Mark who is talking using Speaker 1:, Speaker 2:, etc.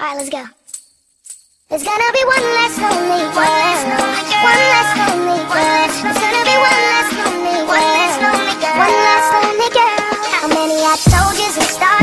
Speaker 1: Alright, let's go. There's gonna be one less lonely girl. One less lonely girl. One less lonely. There's gonna be one less lonely girl. One less lonely girl. One less lonely girl. How many I told you? a star?